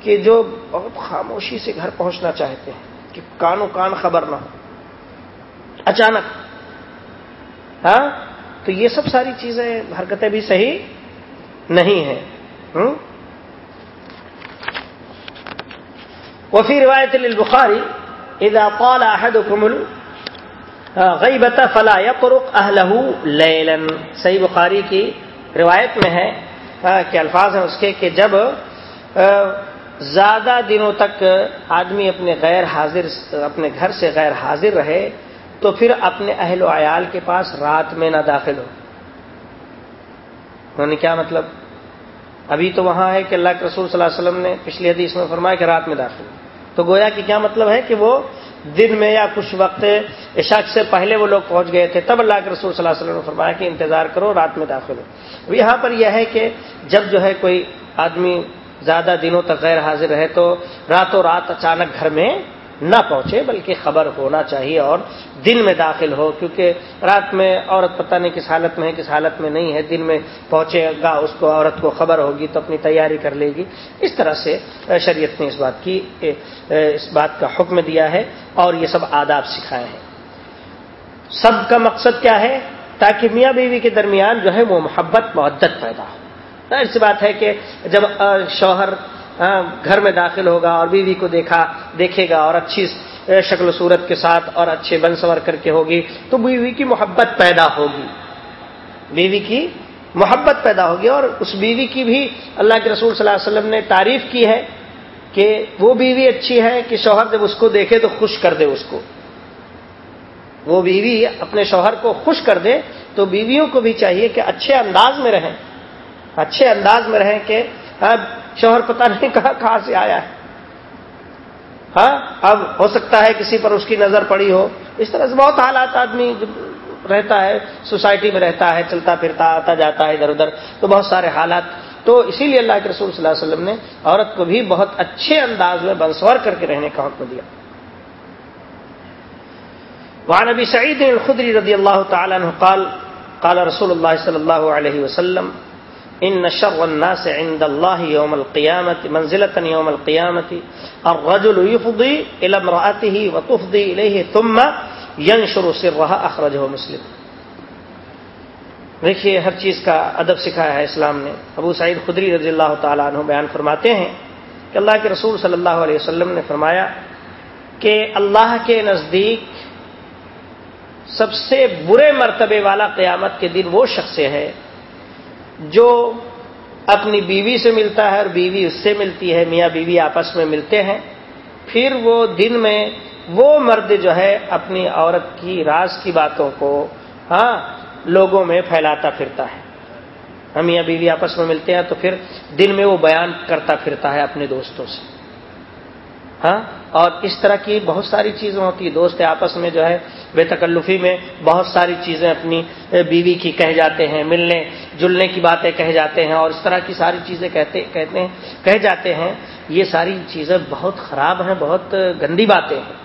کہ جو بہت خاموشی سے گھر پہنچنا چاہتے ہیں کہ کانوں کان خبر نہ ہو۔ اچانک ہاں؟ تو یہ سب ساری چیزیں حرکتیں بھی صحیح نہیں ہیں۔ وفی روایت البخاری اذا قال احدكم غیبت فلا يطرق اهله ليلا صحیح بخاری کی روایت میں ہے کہ الفاظ ہیں اس کے کہ جب زیادہ دنوں تک آدمی اپنے غیر حاضر، اپنے گھر سے غیر حاضر رہے تو پھر اپنے اہل و عیال کے پاس رات میں نہ داخل ہو۔ انہوں نے کیا مطلب؟ ابھی تو وہاں ہے کہ اللہ کے رسول صلی اللہ علیہ وسلم نے پچھلی حدیث میں فرمایا کہ رات میں داخل ہو۔ تو گویا کہ کیا مطلب ہے کہ وہ دن میں یا کچھ وقت عشاق سے پہلے وہ لوگ پہنچ گئے تھے، تب اللہ کے رسول صلی اللہ علیہ وسلم نے فرمایا کہ انتظار کرو، رات میں داخل ہو۔ اب یہاں پر یہ ہے کہ جب جو ہے کوئی آدمی زیادہ دنوں تک غیر حاضر رہے تو راتوں رات اچانک گھر میں نہ پہنچے، بلکہ خبر ہونا چاہیے اور دن میں داخل ہو، کیونکہ رات میں عورت پتہ نہیں کس حالت میں ہے، کس حالت میں نہیں ہے، دن میں پہنچے گا، اس کو عورت کو خبر ہوگی تو اپنی تیاری کر لے گی۔ اس طرح سے شریعت نے اس بات کی اس بات کا حکم دیا ہے اور یہ سب آداب سکھائے ہیں۔ سب کا مقصد کیا ہے؟ تاکہ میاں بیوی کے درمیان جو ہے وہ محبت، محدت پیدا ہو۔ ایسی بات ہے کہ جب شوہر گھر میں داخل ہوگا اور بیوی کو دیکھا، دیکھے گا اور اچھی شکل و صورت کے ساتھ اور اچھے بن سور کر کے ہوگی، تو بیوی کی محبت پیدا ہوگی۔ بیوی کی محبت پیدا ہوگی اور اس بیوی کی بھی اللہ کے رسول صلی اللہ علیہ وسلم نے تعریف کی ہے کہ وہ بیوی اچھی ہے، کہ شوہر جب اس کو دیکھے تو خوش کر دے اس کو۔ وہ بیوی اپنے شوہر کو خوش کر دے تو بیویوں کو بھی چاہیے کہ اچھے انداز میں رہیں۔ اچھے انداز میں رہیں کہ شوہر پتہ نہیں کہاں کہاں سے آیا ہے۔ ہاں اب ہو سکتا ہے کسی پر اس کی نظر پڑی ہو۔ اس طرح سے بہت حالات آدمی رہتا ہے، سوسائٹی میں رہتا ہے، چلتا پھرتا، آتا جاتا ہے ادھر ادھر، تو بہت سارے حالات۔ تو اسی لیے اللہ کے رسول صلی اللہ علیہ وسلم نے عورت کو بھی بہت اچھے انداز میں بنسور کر کے رہنے کا حکم دیا۔ وعن ابی سعید الخدری رضی اللہ تعالی عنہ قال قال رسول اللہ صلی اللہ علیہ وسلم ان شر الناس عند الله يوم القيامة، منزلة يوم القيامة. الرجل يفضي إلى امرأته وتفضي إليه، ثم ينشر سرها، أخرجه مسلم. دیکھیے، ہر چیز کا ادب سکھایا ہے اسلام نے. ابو سعید خدری رضی اللہ تعالیٰ عنہ بیان فرماتے ہیں کہ اللہ کے رسول صلی اللہ علیہ وسلم نے فرمایا کہ اللہ کے نزدیک سب سے برے مرتبے والا قیامت کے دن وہ شخص ہے جو اپنی بیوی سے ملتا ہے اور بیوی اس سے ملتی ہے، میاں بیوی آپس میں ملتے ہیں، پھر وہ دن میں وہ مرد جو ہے اپنی عورت کی راز کی باتوں کو ہاں لوگوں میں پھیلاتا پھرتا ہے۔ ہم میاں بیوی آپس میں ملتے ہیں تو پھر دن میں وہ بیان کرتا پھرتا ہے اپنے دوستوں سے۔ ہاں؟ اور اس طرح کی بہت ساری چیزیں ہوتی ہیں۔ دوست آپس میں جو ہے، بے تکلفی میں بہت ساری چیزیں اپنی بیوی کی کہہ جاتے ہیں، ملنے، جلنے کی باتیں کہہ جاتے ہیں اور اس طرح کی ساری چیزیں کہتے کہتے ہیں، کہہ جاتے ہیں۔ یہ ساری چیزیں بہت خراب ہیں، بہت گندی باتیں ہیں۔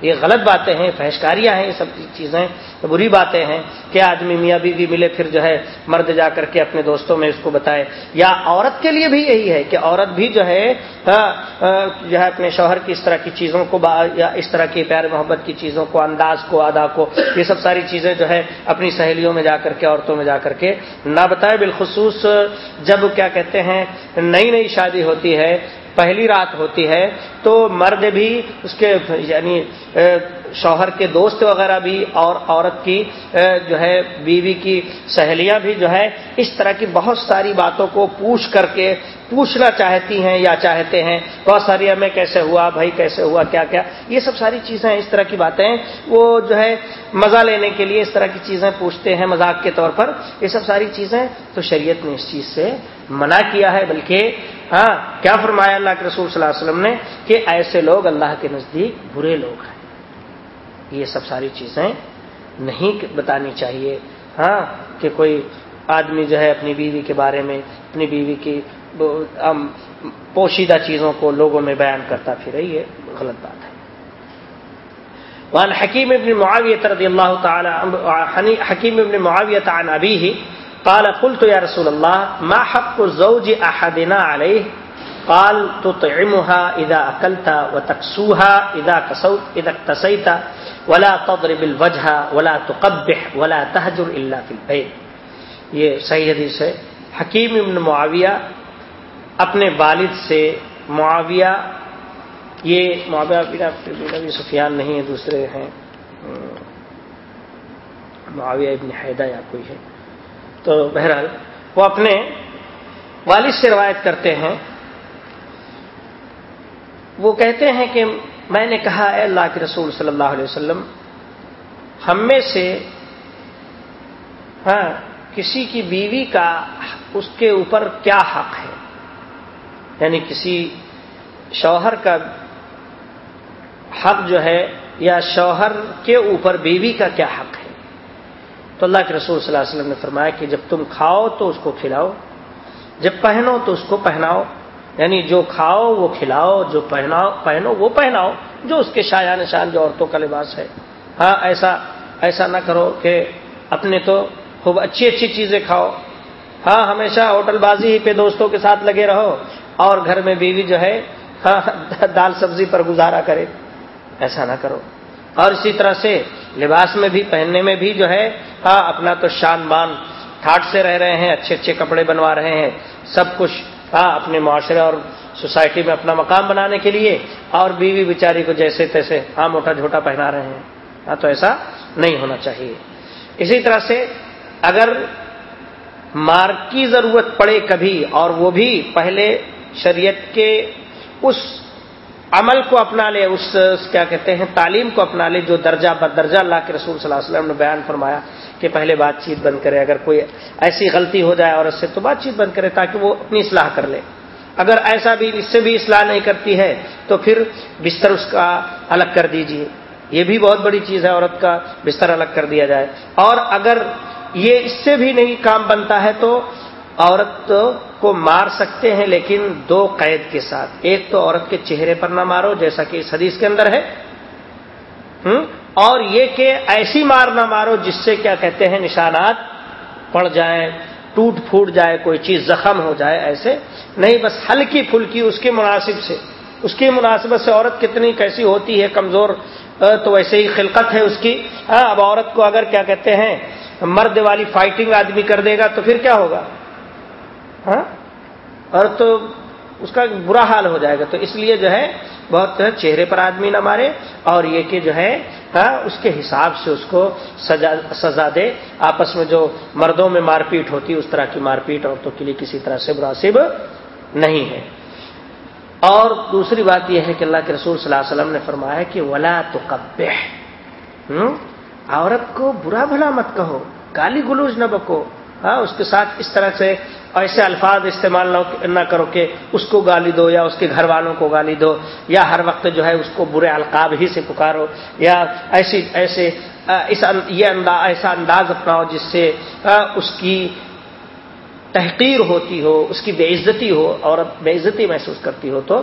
یہ غلط باتیں ہیں فحشکاریاں ہیں، یہ سب چیزیں بری باتیں ہیں کہ آدمی میاں بیوی ملے پھر جو ہے مرد جا کر کے اپنے دوستوں میں اس کو بتائے۔ یا عورت کے لیے بھی یہی ہے کہ عورت بھی جو ہے جو ہے اپنے شوہر کی اس طرح کی چیزوں کو یا اس طرح کی پیار محبت کی چیزوں کو، انداز کو، ادا کو، یہ سب ساری چیزیں جو ہے اپنی سہیلیوں میں جا کر کے، عورتوں میں جا کر کے نہ بتائے بالخصوص جب کیا کہتے ہیں، نئی نئی شادی ہوتی ہے پہلی رات ہوتی ہے، تو مرد بھی اس کے یعنی شوہر کے دوست وغیرہ بھی، اور عورت کی جو ہے، بیوی کی سہیلیاں بھی جو ہے، اس طرح کی بہت ساری باتوں کو پوچھ کر کے پوچھنا چاہتی ہیں یا چاہتے ہیں، بہت ساری ہمیں کیسے ہوا، بھائی کیسے ہوا، کیا کیا، یہ سب ساری چیزیں اس طرح کی باتیں، وہ جو ہے، مزہ لینے کے لیے اس طرح کی چیزیں پوچھتے ہیں مذاق کے طور پر، یہ سب ساری چیزیں تو شریعت نے اس چیز سے منع کیا ہے، بلکہ ہاں کیا فرمایا اللہ کے رسول صلی اللہ علیہ وسلم نے؟ کہ ایسے لوگ اللہ کے نزدیک برے لوگ ہیں۔ یہ سب ساری چیزیں نہیں بتانی چاہیے۔ ہاں کہ کوئی آدمی جو ہے اپنی بیوی کے بارے میں، اپنی بیوی کی پوشیدہ چیزوں کو لوگوں میں بیان کرتا پھر یہ غلط بات ہے۔ وان حکیم ابن معاویت رضی اللہ تعالی حکیم ابن معاویت عن ابیہ قال قلت یا رسول اللہ ما حق زوج احدنا علیہ قال، تطعمها اذا اكلت وتكسوها اذا كسوت اذا اكتسيت، ولا تضرب الوجه، ولا تقبح، ولا تهجر الا في البيت. یہ صحیح حدیث ہے۔ حکیم ابن معاویہ اپنے والد سے معاویہ، یہ معاویہ بن سفیان نہیں ہے دوسرے ہیں۔ معاویہ ابن حیدہ یا کوئی ہے۔ تو بہرحال وہ اپنے والد سے روایت کرتے ہیں۔ وہ کہتے ہیں کہ میں نے کہا اے اللہ کے رسول صلی اللہ علیہ وسلم، ہم میں سے ہاں کسی کی بیوی کا اس کے اوپر کیا حق ہے؟ یعنی کسی شوہر کا حق جو ہے یا شوہر کے اوپر بیوی کا کیا حق ہے؟ تو اللہ کے رسول صلی اللہ علیہ وسلم نے فرمایا کہ جب تم کھاؤ تو اس کو کھلاؤ، جب پہنو تو اس کو پہناؤ یعنی جو کھاؤ وہ کھلاؤ، جو پہناؤ، پہنو وہ پہناؤ، جو اس کے شایا نشان، جو عورتوں کا لباس ہے۔ ہاں ایسا ایسا نہ کرو کہ اپنے تو خوب اچھی اچھی چیزیں کھاؤ۔ ہاں ہمیشہ ہوٹل بازی ہی پہ دوستوں کے ساتھ لگے رہو۔ اور گھر میں بیوی جو ہے ہاں دال سبزی پر گزارا کرے۔ ایسا نہ کرو۔ اور اسی طرح سے لباس میں بھی، پہننے میں بھی جو ہے ہاں اپنا تو شان بان ٹھاٹ سے رہ رہے ہیں، اچھے اچھے کپڑے بنوا رہے ہیں، سب کچھ ہاں اپنے معاشرے اور سوسائٹی میں اپنا مقام بنانے کے لیے اور بیوی بیچاری کو جیسے تیسے ہاں موٹا جھوٹا پہنا رہے ہیں۔ ہاں تو ایسا نہیں ہونا چاہیے۔ اسی طرح سے اگر مار کی ضرورت پڑے کبھی اور وہ بھی پہلے شریعت کے اس عمل کو اپنا لے، اس کیا کہتے ہیں، تعلیم کو اپنا لے، جو درجہ بدرجہ اللہ کے رسول صلی اللہ علیہ وسلم نے بیان فرمایا کہ پہلے بات چیت بند کرے، اگر کوئی ایسی غلطی ہو جائے عورت سے تو بات چیت بند کرے تاکہ وہ اپنی اصلاح کر لے۔ اگر ایسا بھی اس سے بھی اصلاح نہیں کرتی ہے تو پھر بستر اس کا الگ کر دیجیے یہ بھی بہت بڑی چیز ہے، عورت کا بستر الگ کر دیا جائے۔ اور اگر یہ اس سے بھی نہیں کام بنتا ہے تو عورت کو مار سکتے ہیں لیکن دو قید کے ساتھ۔ ایک تو عورت کے چہرے پر نہ مارو، جیسا کہ اس حدیث کے اندر ہے۔ اور یہ کہ ایسی مار نہ مارو جس سے کیا کہتے ہیں، نشانات پڑ جائیں، ٹوٹ پھوٹ جائے، کوئی چیز زخم ہو جائے، ایسے۔ نہیں، بس ہلکی پھلکی اس کے مناسب سے۔ اس کی مناسبت سے عورت کتنی کیسی ہوتی ہے، کمزور تو ویسے ہی خلقت ہے اس کی۔ ہاں، اب عورت کو اگر کیا کہتے ہیں، مرد والی فائٹنگ آدمی کر دے گا تو پھر کیا ہوگا؟ ہاں؟ اور تو اس کا برا حال ہو جائے گا۔ تو اس لیے جو ہے بہت چہرے پر آدمی نہ مارے اور یہ کہ جو ہے ہاں اس کے حساب سے اس کو سزا دے۔ آپس میں جو مردوں میں مار پیٹ ہوتی ہے اس طرح کی مار پیٹ عورتوں کے لیے کسی طرح سے مناسب نہیں ہے۔ اور دوسری بات یہ ہے کہ اللہ کے رسول صلی اللہ علیہ وسلم نے فرمایا کہ ولا تو عورت کو برا بھلا مت کہو، گالی گلوج نہ بکو۔ ہاں اس کے ساتھ اس طرح سے ایسے الفاظ استعمال نہ کرو کہ اس کو گالی دو یا اس کے گھر والوں کو گالی دو یا ہر وقت جو ہے اس کو برے القاب ہی سے پکارو یا ایسی ایسے اس یہ انداز ایسا انداز اپناؤ جس سے اس کی تحقیر ہوتی ہو، اس کی بے عزتی ہو اور بے عزتی محسوس کرتی ہو تو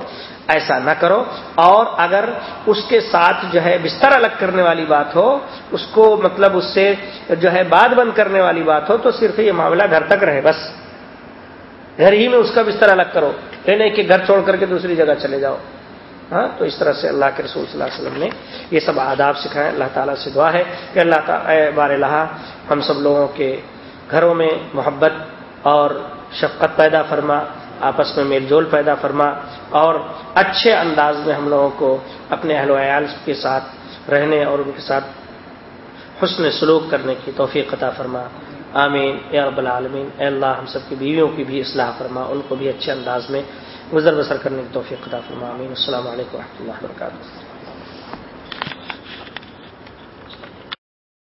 ایسا نہ کرو اور اگر اس کے ساتھ جو ہے بستر الگ کرنے والی بات ہو، اس کو مطلب اس سے جو ہے بات بند کرنے والی بات ہو تو صرف یہ معاملہ گھر تک رہے، بس۔ گھر ہی میں اس کا بستر الگ کرو۔ یہ نہیں کہ گھر چھوڑ کر کے دوسری جگہ چلے جاؤ۔ ہاں تو اس طرح سے اللہ کے رسول صلی اللہ علیہ وسلم نے یہ سب آداب سکھائے۔ اللہ تعالیٰ سے دعا ہے کہ اللہ تعالیٰ بار اللہ ہم سب لوگوں کے گھروں میں محبت اور شفقت پیدا فرما، آپس میں میل جول پیدا فرما اور اچھے انداز میں ہم لوگوں کو اپنے اہل و عیال کے ساتھ رہنے اور ان کے ساتھ حسن سلوک کرنے کی توفیق عطا فرما۔ آمین۔ اے رب العالمین، اے اللہ، ہم سب کی بیویوں کی بھی اصلاح فرما، ان کو بھی اچھے انداز میں گزر بسر کرنے کی توفیق عطا فرما۔ آمین۔ السلام علیکم و رحمۃ اللہ وبرکاتہ۔